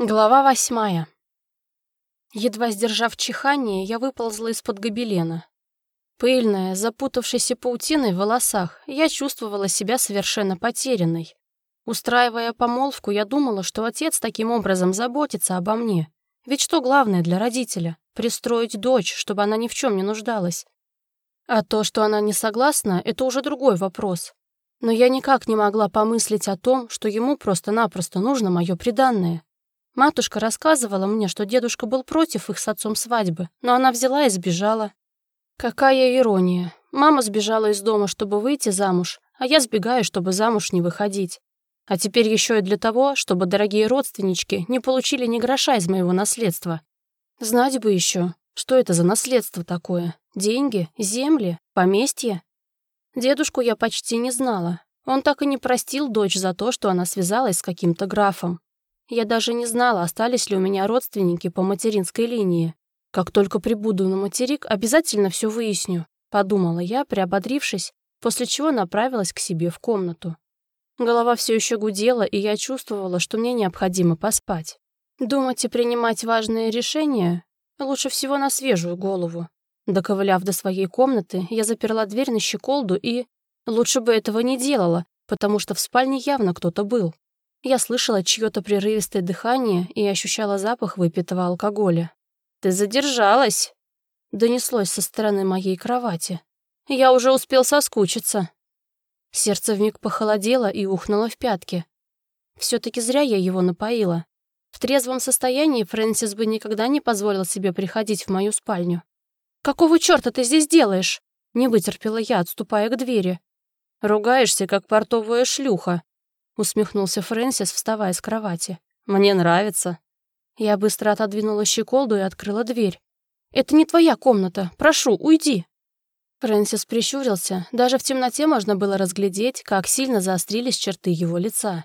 Глава восьмая. Едва сдержав чихание, я выползла из-под гобелена. Пыльная, запутавшаяся паутиной в волосах, я чувствовала себя совершенно потерянной. Устраивая помолвку, я думала, что отец таким образом заботится обо мне. Ведь что главное для родителя? Пристроить дочь, чтобы она ни в чем не нуждалась. А то, что она не согласна, это уже другой вопрос. Но я никак не могла помыслить о том, что ему просто-напросто нужно мое преданное. Матушка рассказывала мне, что дедушка был против их с отцом свадьбы, но она взяла и сбежала. Какая ирония. Мама сбежала из дома, чтобы выйти замуж, а я сбегаю, чтобы замуж не выходить. А теперь еще и для того, чтобы дорогие родственнички не получили ни гроша из моего наследства. Знать бы еще, что это за наследство такое? Деньги? Земли? Поместье? Дедушку я почти не знала. Он так и не простил дочь за то, что она связалась с каким-то графом. Я даже не знала, остались ли у меня родственники по материнской линии. Как только прибуду на материк, обязательно все выясню, подумала я, приободрившись, после чего направилась к себе в комнату. Голова все еще гудела, и я чувствовала, что мне необходимо поспать. Думать и принимать важные решения лучше всего на свежую голову. Доковыляв до своей комнаты, я заперла дверь на щеколду и... Лучше бы этого не делала, потому что в спальне явно кто-то был. Я слышала чьё-то прерывистое дыхание и ощущала запах выпитого алкоголя. «Ты задержалась!» Донеслось со стороны моей кровати. «Я уже успел соскучиться». Сердце вмиг похолодело и ухнуло в пятки. все таки зря я его напоила. В трезвом состоянии Фрэнсис бы никогда не позволил себе приходить в мою спальню. «Какого чёрта ты здесь делаешь?» Не вытерпела я, отступая к двери. «Ругаешься, как портовая шлюха», усмехнулся Фрэнсис, вставая с кровати. «Мне нравится». Я быстро отодвинула щеколду и открыла дверь. «Это не твоя комната. Прошу, уйди». Фрэнсис прищурился. Даже в темноте можно было разглядеть, как сильно заострились черты его лица.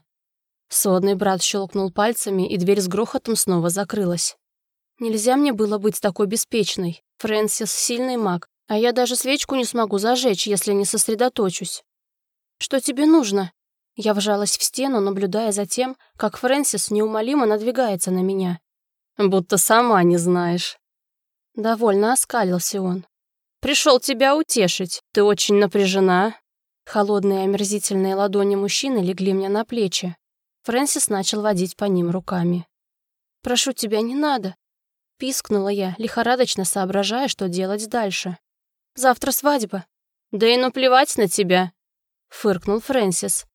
Содный брат щелкнул пальцами, и дверь с грохотом снова закрылась. «Нельзя мне было быть такой беспечной. Фрэнсис — сильный маг, а я даже свечку не смогу зажечь, если не сосредоточусь». «Что тебе нужно?» Я вжалась в стену, наблюдая за тем, как Фрэнсис неумолимо надвигается на меня. «Будто сама не знаешь». Довольно оскалился он. «Пришел тебя утешить. Ты очень напряжена». Холодные омерзительные ладони мужчины легли мне на плечи. Фрэнсис начал водить по ним руками. «Прошу тебя, не надо», — пискнула я, лихорадочно соображая, что делать дальше. «Завтра свадьба». «Да и ну плевать на тебя», — фыркнул Фрэнсис.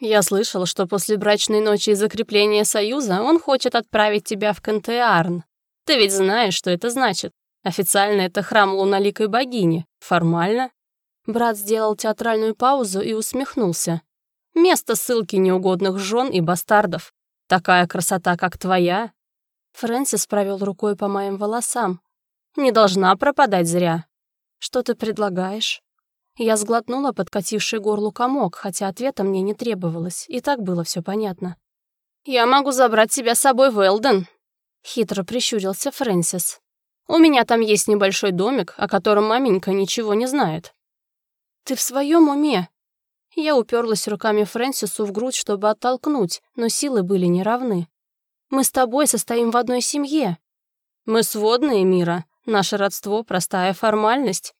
Я слышал, что после брачной ночи и закрепления союза он хочет отправить тебя в Кантеарн. Ты ведь знаешь, что это значит. Официально это храм луноликой богини. Формально. Брат сделал театральную паузу и усмехнулся. Место ссылки неугодных жен и бастардов. Такая красота, как твоя. Фрэнсис провел рукой по моим волосам. Не должна пропадать зря. Что ты предлагаешь? Я сглотнула подкативший горлу комок, хотя ответа мне не требовалось, и так было все понятно. «Я могу забрать тебя с собой в Элден», — хитро прищурился Фрэнсис. «У меня там есть небольшой домик, о котором маменька ничего не знает». «Ты в своем уме?» Я уперлась руками Фрэнсису в грудь, чтобы оттолкнуть, но силы были неравны. «Мы с тобой состоим в одной семье». «Мы сводные, Мира. Наше родство — простая формальность.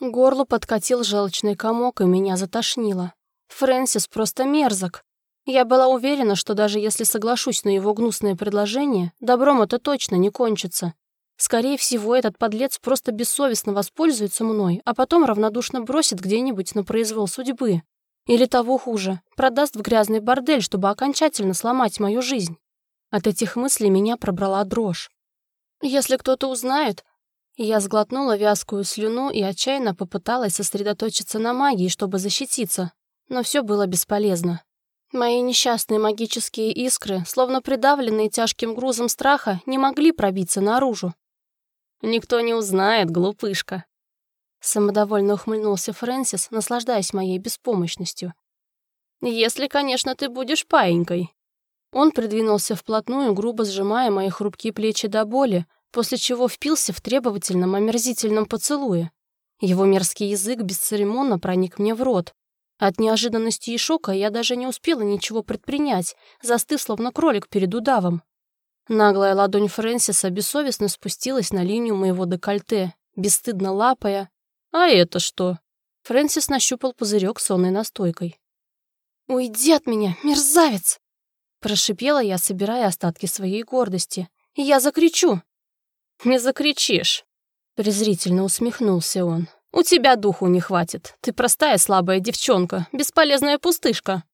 Горло подкатил желчный комок, и меня затошнило. Фрэнсис просто мерзок. Я была уверена, что даже если соглашусь на его гнусное предложение, добром это точно не кончится. Скорее всего, этот подлец просто бессовестно воспользуется мной, а потом равнодушно бросит где-нибудь на произвол судьбы. Или того хуже, продаст в грязный бордель, чтобы окончательно сломать мою жизнь. От этих мыслей меня пробрала дрожь. Если кто-то узнает, я сглотнула вязкую слюну и отчаянно попыталась сосредоточиться на магии, чтобы защититься, но все было бесполезно. Мои несчастные магические искры, словно придавленные тяжким грузом страха, не могли пробиться наружу. «Никто не узнает, глупышка», — самодовольно ухмыльнулся Фрэнсис, наслаждаясь моей беспомощностью. «Если, конечно, ты будешь паинькой». Он придвинулся вплотную, грубо сжимая мои хрупкие плечи до боли, после чего впился в требовательном омерзительном поцелуе. Его мерзкий язык бесцеремонно проник мне в рот. От неожиданности и шока я даже не успела ничего предпринять, застыв словно кролик перед удавом. Наглая ладонь Фрэнсиса бессовестно спустилась на линию моего декольте, бесстыдно лапая. «А это что?» Фрэнсис нащупал пузырек сонной настойкой. «Уйди от меня, мерзавец!» Прошипела я, собирая остатки своей гордости. «Я закричу!» «Не закричишь!» Презрительно усмехнулся он. «У тебя духу не хватит. Ты простая слабая девчонка, бесполезная пустышка».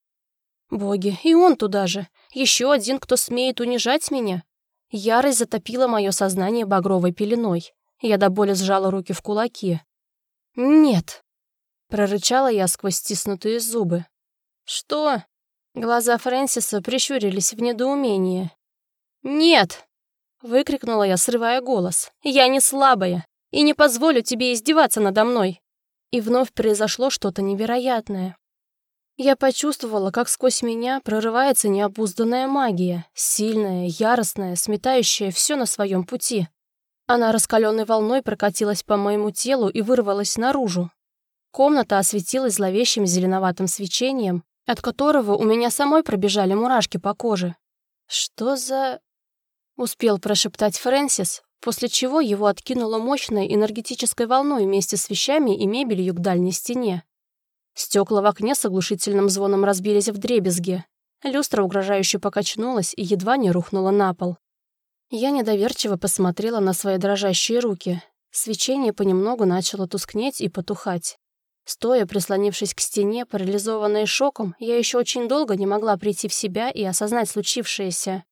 Боги, и он туда же. Еще один, кто смеет унижать меня. Ярость затопила мое сознание багровой пеленой. Я до боли сжала руки в кулаки. «Нет!» — прорычала я сквозь стиснутые зубы. «Что?» Глаза Фрэнсиса прищурились в недоумении. «Нет!» — выкрикнула я, срывая голос. «Я не слабая и не позволю тебе издеваться надо мной!» И вновь произошло что-то невероятное. Я почувствовала, как сквозь меня прорывается необузданная магия, сильная, яростная, сметающая все на своем пути. Она раскаленной волной прокатилась по моему телу и вырвалась наружу. Комната осветилась зловещим зеленоватым свечением, от которого у меня самой пробежали мурашки по коже. «Что за...» — успел прошептать Фрэнсис, после чего его откинуло мощной энергетической волной вместе с вещами и мебелью к дальней стене. Стекла в окне с оглушительным звоном разбились в дребезги. Люстра угрожающе покачнулась и едва не рухнула на пол. Я недоверчиво посмотрела на свои дрожащие руки. Свечение понемногу начало тускнеть и потухать. Стоя, прислонившись к стене, парализованная шоком, я еще очень долго не могла прийти в себя и осознать случившееся.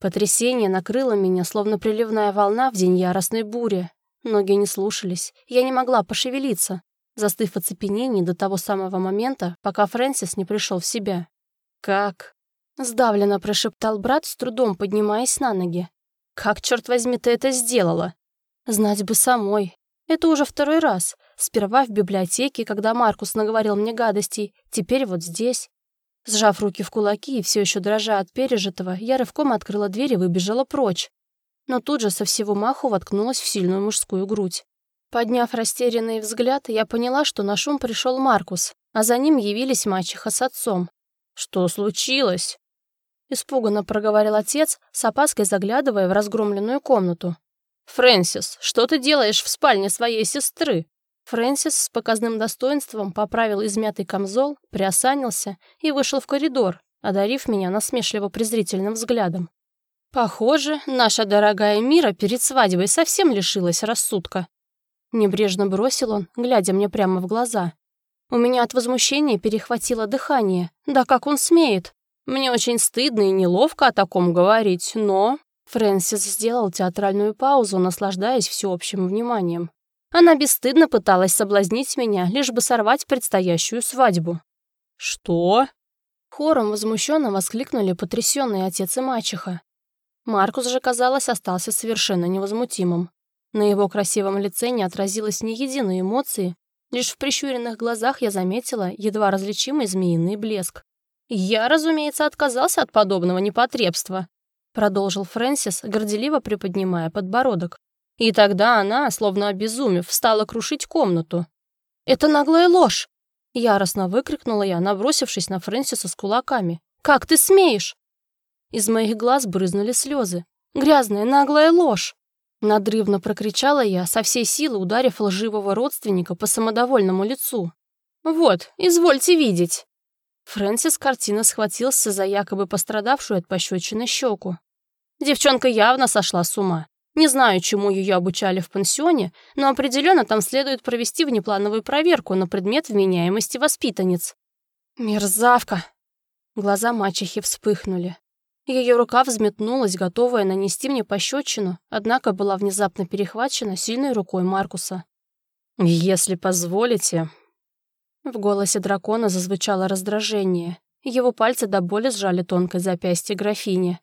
Потрясение накрыло меня, словно приливная волна в день яростной бури. Ноги не слушались, я не могла пошевелиться, застыв оцепенении до того самого момента, пока Фрэнсис не пришел в себя. «Как?» — сдавленно прошептал брат, с трудом поднимаясь на ноги. «Как, черт возьми, ты это сделала?» «Знать бы самой. Это уже второй раз. Сперва в библиотеке, когда Маркус наговорил мне гадостей, теперь вот здесь». Сжав руки в кулаки и все еще дрожа от пережитого, я рывком открыла дверь и выбежала прочь. Но тут же со всего маху воткнулась в сильную мужскую грудь. Подняв растерянный взгляд, я поняла, что на шум пришел Маркус, а за ним явились мачеха с отцом. «Что случилось?» Испуганно проговорил отец, с опаской заглядывая в разгромленную комнату. «Фрэнсис, что ты делаешь в спальне своей сестры?» Фрэнсис с показным достоинством поправил измятый камзол, приосанился и вышел в коридор, одарив меня насмешливо-презрительным взглядом. «Похоже, наша дорогая Мира перед свадьбой совсем лишилась рассудка», Небрежно бросил он, глядя мне прямо в глаза. У меня от возмущения перехватило дыхание. Да как он смеет? Мне очень стыдно и неловко о таком говорить, но... Фрэнсис сделал театральную паузу, наслаждаясь всеобщим вниманием. Она бесстыдно пыталась соблазнить меня, лишь бы сорвать предстоящую свадьбу. «Что?» Хором возмущенно воскликнули потрясенные отец и мачеха. Маркус же, казалось, остался совершенно невозмутимым. На его красивом лице не отразилось ни единой эмоции, лишь в прищуренных глазах я заметила едва различимый змеиный блеск. «Я, разумеется, отказался от подобного непотребства», продолжил Фрэнсис, горделиво приподнимая подбородок. И тогда она, словно обезумев, стала крушить комнату. «Это наглая ложь!» Яростно выкрикнула я, набросившись на Фрэнсиса с кулаками. «Как ты смеешь?» Из моих глаз брызнули слезы. «Грязная, наглая ложь!» Надрывно прокричала я, со всей силы ударив лживого родственника по самодовольному лицу. «Вот, извольте видеть!» Фрэнсис картина схватился за якобы пострадавшую от пощечины щеку. Девчонка явно сошла с ума. Не знаю, чему ее обучали в пансионе, но определенно там следует провести внеплановую проверку на предмет вменяемости воспитанниц. «Мерзавка!» Глаза мачехи вспыхнули. Ее рука взметнулась, готовая нанести мне пощечину, однако была внезапно перехвачена сильной рукой Маркуса. «Если позволите...» В голосе дракона зазвучало раздражение. Его пальцы до боли сжали тонкое запястье графини.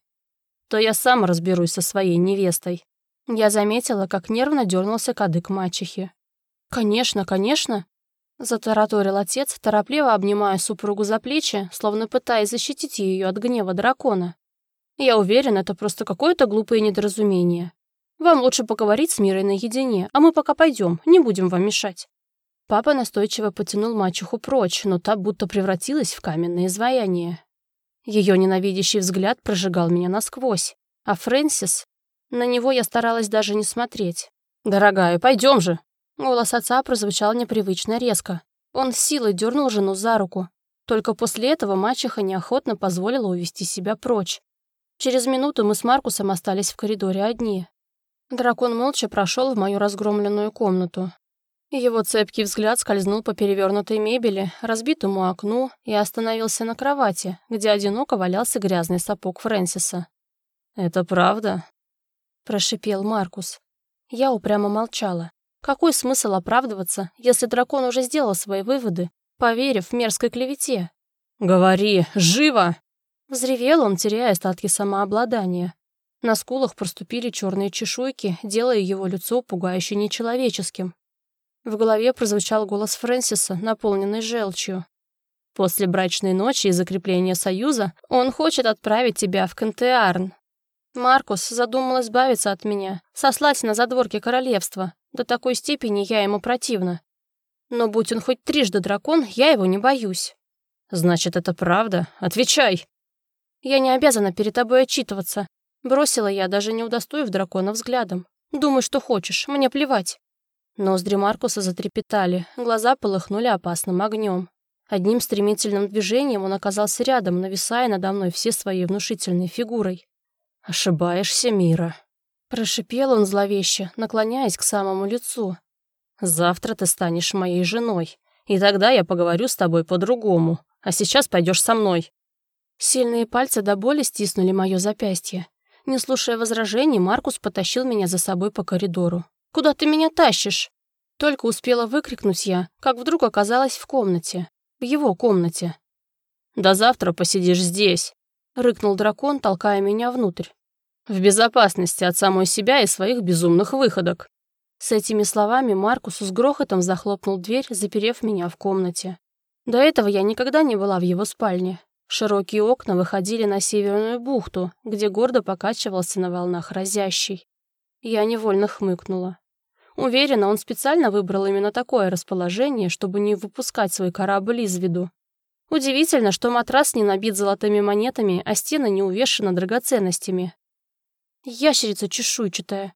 «То я сам разберусь со своей невестой». Я заметила, как нервно дернулся кадык мачехи. «Конечно, конечно!» Затараторил отец, торопливо обнимая супругу за плечи, словно пытаясь защитить ее от гнева дракона. Я уверен, это просто какое-то глупое недоразумение. Вам лучше поговорить с Мирой наедине, а мы пока пойдем, не будем вам мешать». Папа настойчиво потянул мачеху прочь, но та будто превратилась в каменное изваяние. Ее ненавидящий взгляд прожигал меня насквозь. А Фрэнсис... На него я старалась даже не смотреть. «Дорогая, пойдем же!» Голос отца прозвучал непривычно резко. Он силой дернул жену за руку. Только после этого мачеха неохотно позволила увести себя прочь. Через минуту мы с Маркусом остались в коридоре одни. Дракон молча прошел в мою разгромленную комнату. Его цепкий взгляд скользнул по перевернутой мебели, разбитому окну и остановился на кровати, где одиноко валялся грязный сапог Фрэнсиса. «Это правда?» — прошипел Маркус. Я упрямо молчала. Какой смысл оправдываться, если дракон уже сделал свои выводы, поверив в мерзкой клевете? «Говори, живо!» Взревел он, теряя остатки самообладания. На скулах проступили черные чешуйки, делая его лицо пугающе нечеловеческим. В голове прозвучал голос Фрэнсиса, наполненный желчью. «После брачной ночи и закрепления союза он хочет отправить тебя в Кантеарн. Маркус задумал избавиться от меня, сослать на задворки королевства. До такой степени я ему противна. Но будь он хоть трижды дракон, я его не боюсь». «Значит, это правда? Отвечай!» «Я не обязана перед тобой отчитываться. Бросила я, даже не удостоив дракона взглядом. «Думай, что хочешь, мне плевать». Ноздри Маркуса затрепетали, глаза полыхнули опасным огнем. Одним стремительным движением он оказался рядом, нависая надо мной всей своей внушительной фигурой. «Ошибаешься, Мира», — прошипел он зловеще, наклоняясь к самому лицу. «Завтра ты станешь моей женой, и тогда я поговорю с тобой по-другому, а сейчас пойдешь со мной». Сильные пальцы до боли стиснули мое запястье. Не слушая возражений, Маркус потащил меня за собой по коридору. «Куда ты меня тащишь?» Только успела выкрикнуть я, как вдруг оказалась в комнате. В его комнате. «До завтра посидишь здесь», — рыкнул дракон, толкая меня внутрь. «В безопасности от самой себя и своих безумных выходок». С этими словами Маркус с грохотом захлопнул дверь, заперев меня в комнате. До этого я никогда не была в его спальне. Широкие окна выходили на северную бухту, где гордо покачивался на волнах разящий. Я невольно хмыкнула. Уверена, он специально выбрал именно такое расположение, чтобы не выпускать свой корабль из виду. Удивительно, что матрас не набит золотыми монетами, а стены не увешаны драгоценностями. Ящерица чешуйчатая.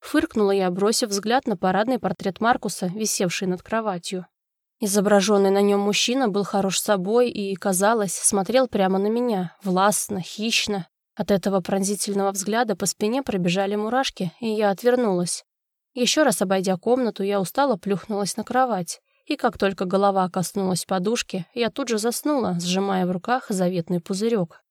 Фыркнула я, бросив взгляд на парадный портрет Маркуса, висевший над кроватью. Изображенный на нем мужчина был хорош собой и, казалось, смотрел прямо на меня, властно, хищно. От этого пронзительного взгляда по спине пробежали мурашки, и я отвернулась. Еще раз обойдя комнату, я устало плюхнулась на кровать. И как только голова коснулась подушки, я тут же заснула, сжимая в руках заветный пузырек.